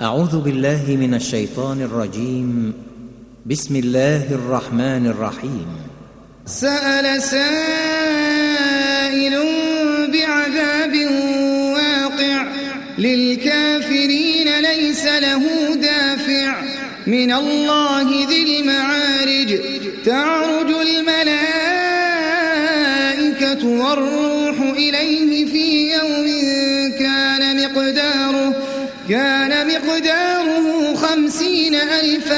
أعوذ بالله من الشيطان الرجيم. بسم الله الرحمن الرحيم. سأل سائل بعذاب واقع. للكافرين ليس له دافع. من الله ذي المعارج. تعرج الملائكة والروح إليه في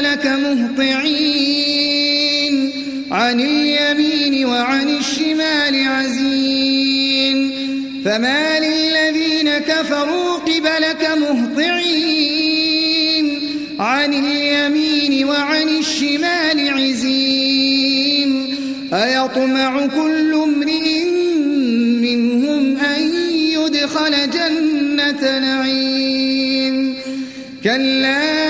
قبلك مهطعين. عن اليمين وعن الشمال عزين. فما للذين كفروا قبلك مهطعين. عن اليمين وعن الشمال عزين. أيطمع كل امرئ منهم أن يدخل جنة نعيم. كلا